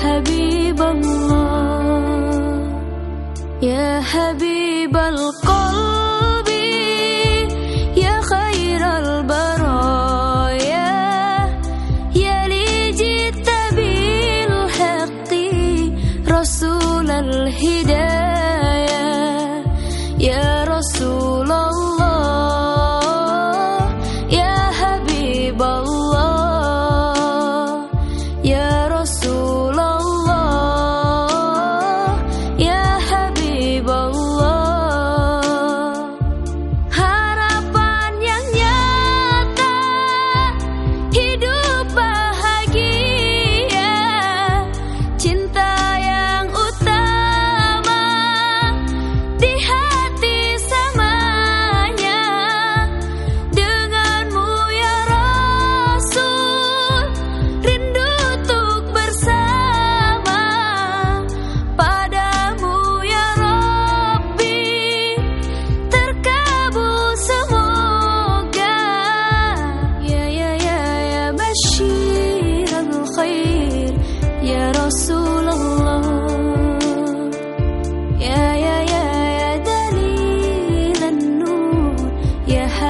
حبيب الله. يا حبيب القلب يا خير البرايا. يا لي جئت بالحق رسول الهداية.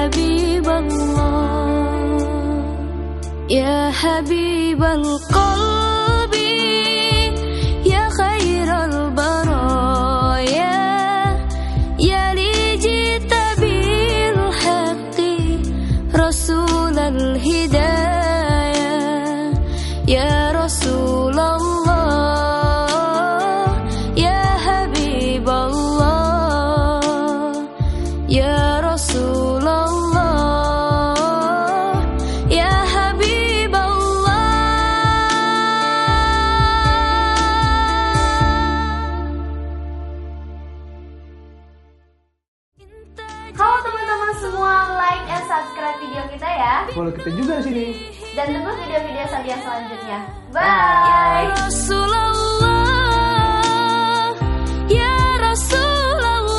ya Habib Allah ya Habib القلب يا خير البرايا يا لي جئت بالحق رسول الهداية ya. Follow kita juga di sini. Dan tunggu video-video saya selanjutnya. Bye. Ya Rasulullah, ya Rasul.